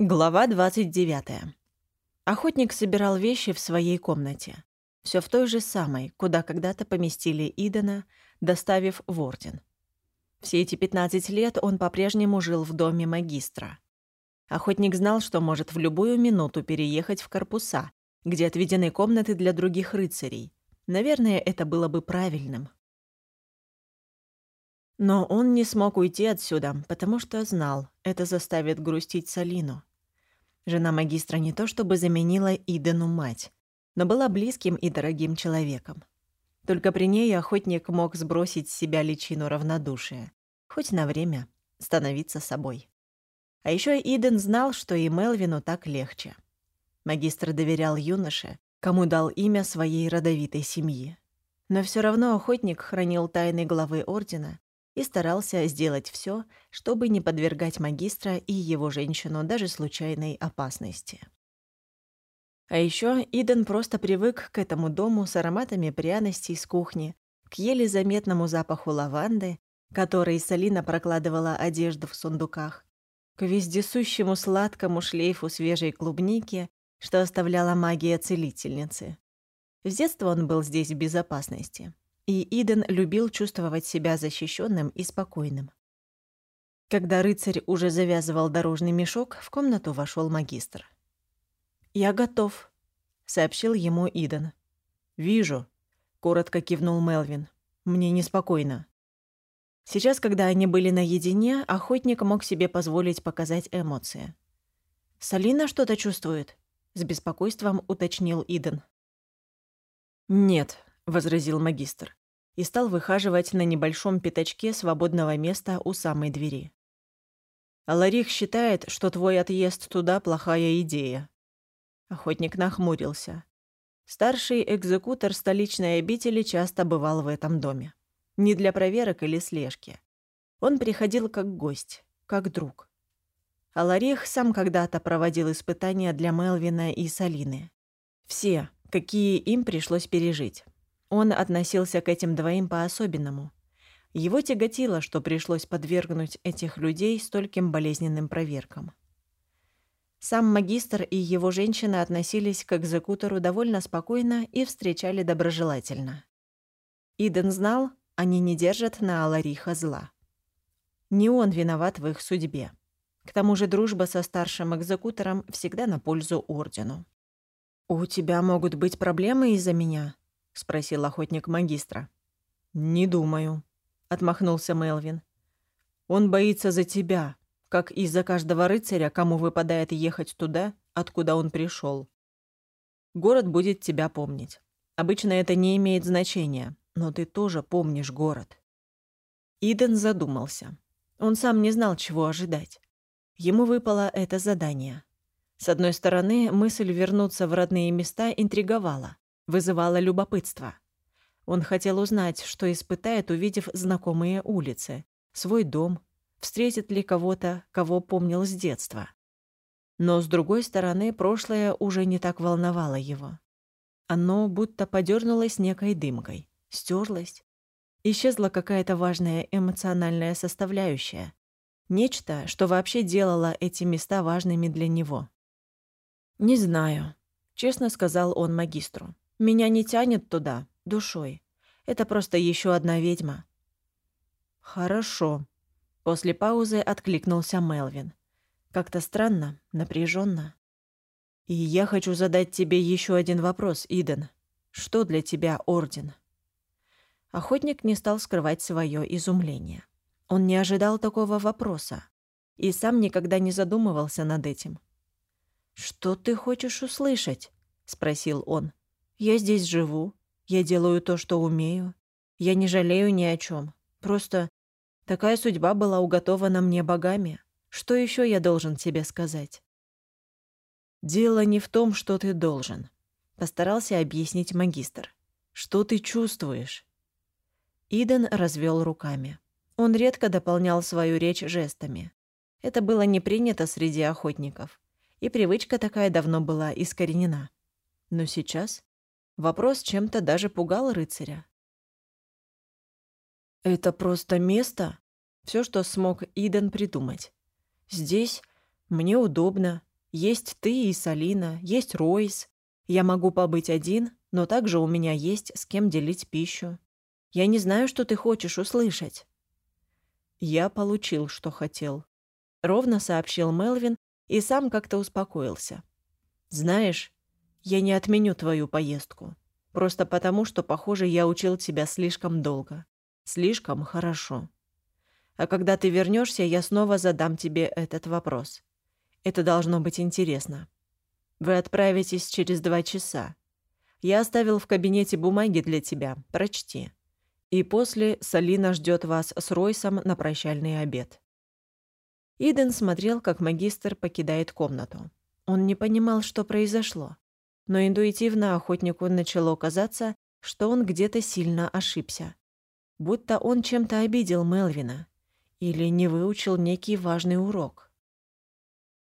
Глава 29. Охотник собирал вещи в своей комнате. Все в той же самой, куда когда-то поместили Идена, доставив в Орден. Все эти 15 лет он по-прежнему жил в доме магистра. Охотник знал, что может в любую минуту переехать в корпуса, где отведены комнаты для других рыцарей. Наверное, это было бы правильным. Но он не смог уйти отсюда, потому что знал, это заставит грустить Салину. Жена магистра не то чтобы заменила Идену мать, но была близким и дорогим человеком. Только при ней охотник мог сбросить с себя личину равнодушия, хоть на время становиться собой. А еще Иден знал, что и Мелвину так легче. Магистр доверял юноше, кому дал имя своей родовитой семьи. Но все равно охотник хранил тайны главы Ордена и старался сделать все, чтобы не подвергать магистра и его женщину даже случайной опасности. А еще Иден просто привык к этому дому с ароматами пряностей с кухни, к еле заметному запаху лаванды, которой Салина прокладывала одежду в сундуках, к вездесущему сладкому шлейфу свежей клубники, что оставляла магия целительницы. С детства он был здесь в безопасности и Иден любил чувствовать себя защищенным и спокойным. Когда рыцарь уже завязывал дорожный мешок, в комнату вошел магистр. «Я готов», — сообщил ему Иден. «Вижу», — коротко кивнул Мелвин. «Мне неспокойно». Сейчас, когда они были наедине, охотник мог себе позволить показать эмоции. «Салина что-то чувствует?» — с беспокойством уточнил Иден. «Нет», — возразил магистр, и стал выхаживать на небольшом пятачке свободного места у самой двери. «Аларих считает, что твой отъезд туда — плохая идея». Охотник нахмурился. Старший экзекутор столичной обители часто бывал в этом доме. Не для проверок или слежки. Он приходил как гость, как друг. Аларих сам когда-то проводил испытания для Мелвина и Салины. Все, какие им пришлось пережить. Он относился к этим двоим по-особенному. Его тяготило, что пришлось подвергнуть этих людей стольким болезненным проверкам. Сам магистр и его женщина относились к экзекутору довольно спокойно и встречали доброжелательно. Иден знал, они не держат на Алариха зла. Не он виноват в их судьбе. К тому же дружба со старшим экзекутором всегда на пользу Ордену. «У тебя могут быть проблемы из-за меня?» — спросил охотник магистра. «Не думаю», — отмахнулся Мелвин. «Он боится за тебя, как и за каждого рыцаря, кому выпадает ехать туда, откуда он пришел. Город будет тебя помнить. Обычно это не имеет значения, но ты тоже помнишь город». Иден задумался. Он сам не знал, чего ожидать. Ему выпало это задание. С одной стороны, мысль вернуться в родные места интриговала вызывало любопытство. Он хотел узнать, что испытает, увидев знакомые улицы, свой дом, встретит ли кого-то, кого помнил с детства. Но, с другой стороны, прошлое уже не так волновало его. Оно будто подернулось некой дымкой, стерлось. Исчезла какая-то важная эмоциональная составляющая. Нечто, что вообще делало эти места важными для него. «Не знаю», — честно сказал он магистру. Меня не тянет туда, душой. Это просто еще одна ведьма». «Хорошо», — после паузы откликнулся Мелвин. «Как-то странно, напряженно. И я хочу задать тебе еще один вопрос, Иден. Что для тебя Орден?» Охотник не стал скрывать свое изумление. Он не ожидал такого вопроса и сам никогда не задумывался над этим. «Что ты хочешь услышать?» — спросил он. Я здесь живу, я делаю то, что умею. Я не жалею ни о чем. Просто такая судьба была уготована мне богами. Что еще я должен тебе сказать? Дело не в том, что ты должен, постарался объяснить магистр. Что ты чувствуешь? Иден развел руками. Он редко дополнял свою речь жестами. Это было не принято среди охотников, и привычка такая давно была искоренена. Но сейчас Вопрос чем-то даже пугал рыцаря. «Это просто место?» Все, что смог Иден придумать. «Здесь Мне удобно. Есть ты и Салина, есть Ройс. Я могу побыть один, но также у меня есть с кем делить пищу. Я не знаю, что ты хочешь услышать». «Я получил, что хотел», — ровно сообщил Мелвин и сам как-то успокоился. «Знаешь, я не отменю твою поездку. Просто потому, что, похоже, я учил тебя слишком долго. Слишком хорошо. А когда ты вернешься, я снова задам тебе этот вопрос. Это должно быть интересно. Вы отправитесь через два часа. Я оставил в кабинете бумаги для тебя. Прочти. И после Салина ждет вас с Ройсом на прощальный обед». Иден смотрел, как магистр покидает комнату. Он не понимал, что произошло но интуитивно охотнику начало казаться, что он где-то сильно ошибся. Будто он чем-то обидел Мелвина или не выучил некий важный урок.